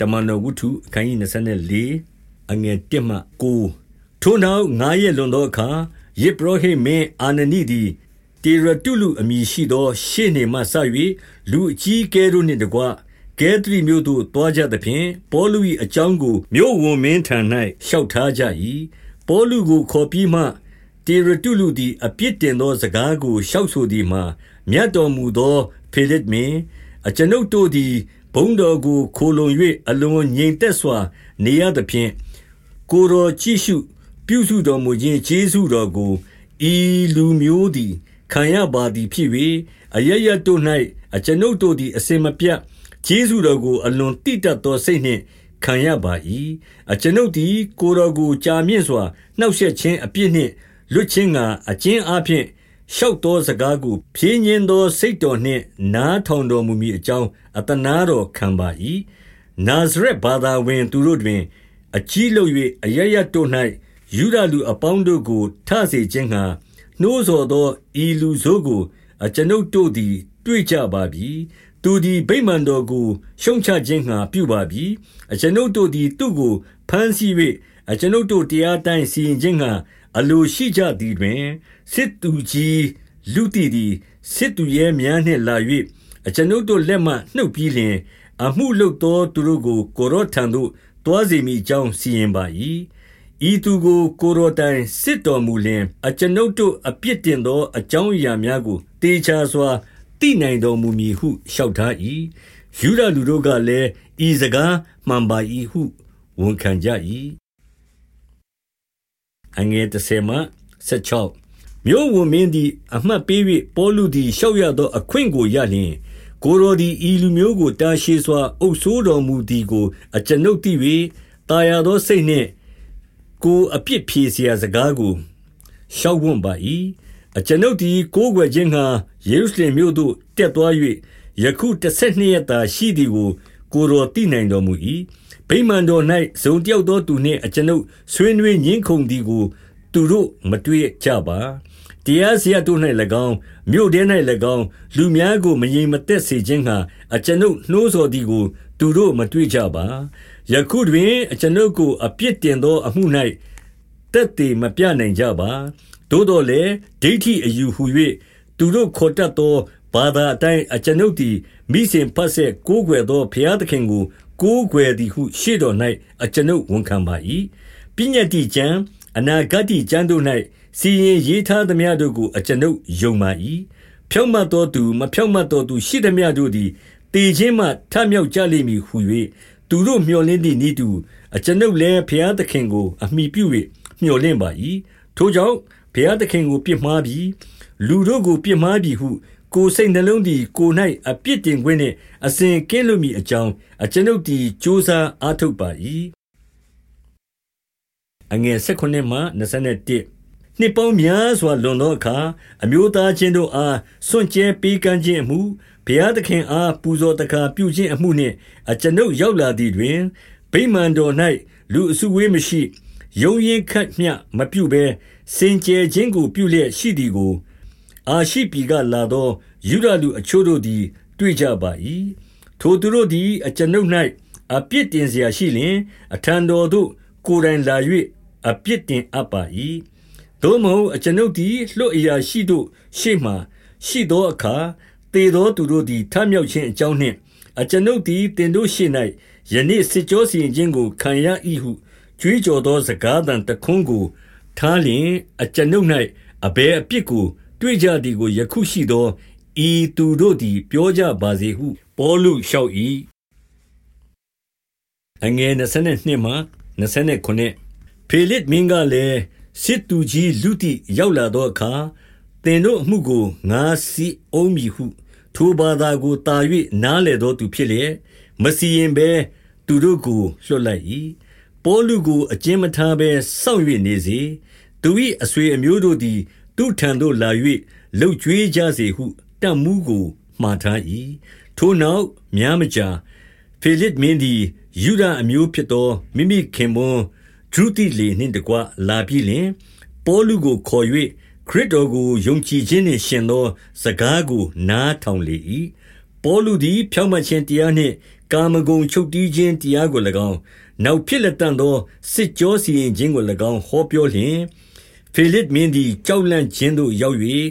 တမန်တော်ဝုဒ္ထုအခန်းကြီး24အငယ်1မှ9ထိုနောက်ငါရဲ့လွန်သောအခါယေဘရဟိမင်းအာနနိသည်တေရတုလူအမည်ရှိသော ရှေ့နေမှဆ၍လူအကြီးကဲတို့နှင့်တကွကဲသရီမြို့သို့တွားကြသဖြင့်ပေါလု၏အကြောင်းကိုမြို့ဝန်မင်းထံ၌လျှောက်ထားကြ၏ပေါလုကိုခေါ်ပြီးမှတေရတုလူသည်အပြစ်တင်သောစကားကိုလျှောက်ဆိုသည်မှာမြတ်တော်မူသောဖေလစ်မင်းအကျွန်ုပ်တို့သည် ဘုံတော်ကို ခိုလုံ၍အလွန်ငြိမ်သက်စွာ နေရသဖြင့် ကိုယ်တော်ကြည့်ရှုပြုစုတော်မူခြင်း ကျေးဇူးတော်ကို ဤလူမျိုးသည် ခံရပါသည်ဖြစ်၍အရရတို့၌အကျွန်ုပ်တို့သည် အစင်မပြတ် ကျေးဇူးတော်ကို အလွန်တိတတ်သောစိတ်နှင့် ခံရပါ၏အကျွန်ုပ်သည် ကိုယ်တော်ကို ကြာမြင့်စွာ နှောက်ယှက်ခြင်းအပြစ်နှင့် လွတ်ခြင်းကအကျဉ်းအဖျင် လျှောက်သောစကားကို ဖြင်းညင်းသော စိတ်တော်နှင့် နားထောင်တော်မူမည်အကြောင်းအတနာတော်ခံပါ၏နာဇရက်ဘာသာဝင်သူတို့တွင် အကြီးလုပ်၍အရရတို့၌ယူဒလူအပေါင်းတို့ကို ထစေခြင်းငှာနှိုးဆော်သော ဤလူဆိုးကို အကျွန်ုပ်တို့သည် တွေ့ကြပါပြီ သူသည် ဗိမာန်တော်ကို ရှုံချခြင်းငှာပြုပါပြီ အကျွန်ုပ်တို့သည် သူ့ကိုဖမ်းဆီး၍အကျွန်ုပ်တို့တရားတိုင်း စီရင်ခြင်းငှာ အလိုရှိကြသည်တွင်စစ်သူကြီးလူတီသည်စစ်သူရဲများနှင့်လာ၍အကျွန်ုပ်တို့လက်မှနှုတ်ပြီးလျှင် အမှုလုပ်သောသူတို့ကို ကိုရောထံသို့တွားစေမိကြောင်းစီရင်ပါ၏ဤသူကိုကိုရောတိုင်စစ်တော်မူလျင် အကျွန်ုပ်တို့အပြစ်တင်သော အကြောင်းအရာများကိုတေချာစွာသိနိုင်တော်မူမည်ဟုလျှောက်ထား၏ယူဒလူတို့ကလည်းဤစကားမှန်ပါ၏ဟုဝန်ခံကြ၏ အငယ်30မှ16မြို့ဝန်မင်းသည်အမှတ်ပေး၍ပေါလုသည်လျှောက်ရသောအခွင့်ကိုရလျင်ကိုရိုသည်ဤလူမျိုးကိုတာရှည်စွာအုပ်ဆိုးတော်မူသည်ကို အကျွန်ုပ်သိ၍တာယာသောစိတ်နှင့်ကိုအပြစ်ဖြေเสียစကားကိုရှောက်ဝွန့်ပါ၏အကျွန်ုပ်သည်ကိုးကွယ်ခြင်းငှာယေရုရှလင်မြို့သို့တက်သွား၍ယခုတစ်ဆက်နှစ်ရက်သာရှိသည်ကို ကိုယ်တော်သိနိုင်တော်မူ၏ ဗိမာန်တော်၌ဇုံတယောက်သောသူနှင့် အကျွန်ုပ်ဆွေးနွေးငင်းခုန်သည်ကို သူတို့မတွေ့ကြပါ တရားစရာတို့၌၎င်း မြို့ထဲ၌၎င်း လူများကို မငြိမ်မသက်စေခြင်းငှာအကျွန်ုပ်နှိုးဆော်သည်ကို သူတို့မတွေ့ကြပါ ယခုတွင် အကျွန်ုပ်ကို အပြစ်တင်သောအမှု၌တက်တည်မပြနိုင်ကြပါ သို့တော်လည်း ဒိဋ္ဌိအယူဟူ၍သူတို့ခေါ်တတ်သော ဘာသာအတိုင်း အကျွန်ုပ်သည် မိစဉ်ဖတ်ဆက်ကိုးကွယ်သော ဘုရားသခင်ကို ကိုးကွယ်သည်ဟု ရှေ့တော်၌အကျွန်ုပ်ဝန်ခံပါ၏ပညတ်တိကျမ်းအနာဂတ်ကျမ်းတို့၌စီရင်ရေးထားသမျှတို့ကိုအကျွန်ုပ်ယုံပါ၏ဖြောင့်မတ်သောသူမဖြောင့်မတ်သောသူရှိသမျှတို့သည်တေခြင်းမှထမြောက်ကြလိမ့်မည်ဟု၍သူတို့မျှော်လင့်သည့်ဤသူအကျွန်ုပ်လည်းဘုရားသခင်ကို အမိပြု၍မျှော်လင့်ပါ၏ထိုကြောင့်ဘုရားသခင်ကိုပြစ်မှားပြီးလူတို့ကိုပြစ်မှားပြီးဟု ကိုယ်စိတ်နှလုံးသည် ကိုယ်၌အပြစ်တင်ခွင့်နှင့် အစဉ်ကင်းလွတ်မည်အကြောင်း အကျွန်ုပ်သည် ကြိုးစားအားထုတ်ပါ၏အငယ်၁၉မှ21နှစ်ပေါင်းများစွာလွန်သောအခါ အမျိုးသားချင်းတို့အား စွန့်ကြဲပေးကမ်းခြင်းအမှု ဘုရားသခင်အား ပူဇော်တကာပြုခြင်းအမှုနှင့် အကျွန်ုပ်ရောက်လာသည်တွင် ဗိမာန်တော်၌လူအစုဝေးမရှိယုံရင်ခတ်မျှမပြုဘဲ စင်ကြယ်ခြင်းကို ပြုလျက်ရှိသည်ကို အာရှိပြီကလာသောယူဒလူအချို့တို့သည် တွေ့ကြပါ၏ထိုသူတို့သည် အကျွန်ုပ်၌အပြစ်တင်เสียရှိလျင် အထံတော်သို့ကိုယ်တိုင်လာ၍အပြစ်တင်အပ်ပါ၏သို့မဟုတ်အကျွန်ုပ်သည်လွတ်အရာရှိတို့ရှေ့မှရှိသောအခါတေသောသူတို့သည်ထမြောက်ခြင်းအကြောင်းနှင့် အကျွန်ုပ်သည်တင်တို့ရှေ့၌ယနေ့စစ်ကြောစီရင်ခြင်းကိုခံရ၏ဟုကြွေးကြော်သောစကားသံတခွန်းကိုထားလျင်အကျွန်ုပ်၌အဘယ်အပြစ်ကို တွေ့ကြသည်ကိုယခုရှိသောဤသူတို့သည် ပြောကြပါစေဟု ပေါလုလျှောက်၏အငယ်22မှ29ဖေလစ်မင်းကလည်းစစ်သူကြီးလူတိရောက်လာသောအခါသင်တို့အမှုကိုငါစီအုံးမည်ဟု ထိုဘာသာကိုတာ၍နားလေသောသူဖြစ်လျက်မစီရင်ဘဲသူတို့ကိုလွှတ်လိုက်၏ပေါလုကိုအကျဉ်းမထားဘဲစောင့်၍နေစေသူ၏အဆွေအမျိုးတို့သည် သူ့ထံသို့လာ၍လှုပ်ကြွေးကြစေဟု တပ်မှူးကို မှာထား၏ထိုနောက် များမကြာ ဖေလစ်မင်းသည်ယူဒအမျိုးဖြစ်သော မိမိခင်ပွန်းဒုတိလေနှင့်တကွ လာပြီလင် ပေါလုကိုခေါ်၍ခရစ်တော်ကို ယုံကြည်ခြင်းနှင့်ရှင်သော စကားကို နားထောင်လေ၏ပပေါလုသည် ဖြောင့်မတ်ခြင်းတရားနှင့် ကာမဂုဏ်ချုပ်တည်းခြင်းတရားကို၎င်း၊နောက်ဖြစ်လတံ့သော စစ်ကြောစီရင်ခြင်းကို၎င်း ဟောပြောလျှင်၊ ဖေလဇ်မင်းသည် ကြောက်လန့်ခြင်းသို့ရောက်၍၊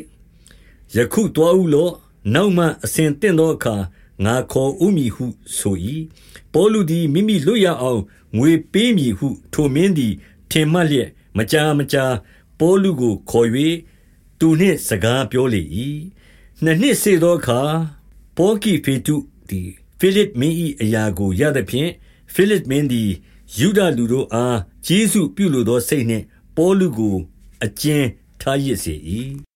ယခုသွားဦးလော့။နောက်မှ အဆင်သင့်သောအခါ ငါခေါ်ဦးမည်ဟုဆို၏။ပေါလုသည် မိမိလွတ်ရအောင် ငွေပေးမည်ဟု ထိုမင်းသည် ထင်မှတ်လျက်၊မကြာမကြာပေါလုကိုခေါ်၍သူနှင့်စကားပြောလေ၏။နှစ်နှစ်စေ့သောအခါ ပေါကိဖေတ္တုသည် ဖေလဇ်မင်း၏အရာကို ရသဖြင့်၊ဖေလဇ်မင်းသည် ယုဒလူတို့အား ကျေးဇူးပြုလိုသောစိတ်နှင့် ပေါလုကို အကျဉ်းထားရစ်စေ၏။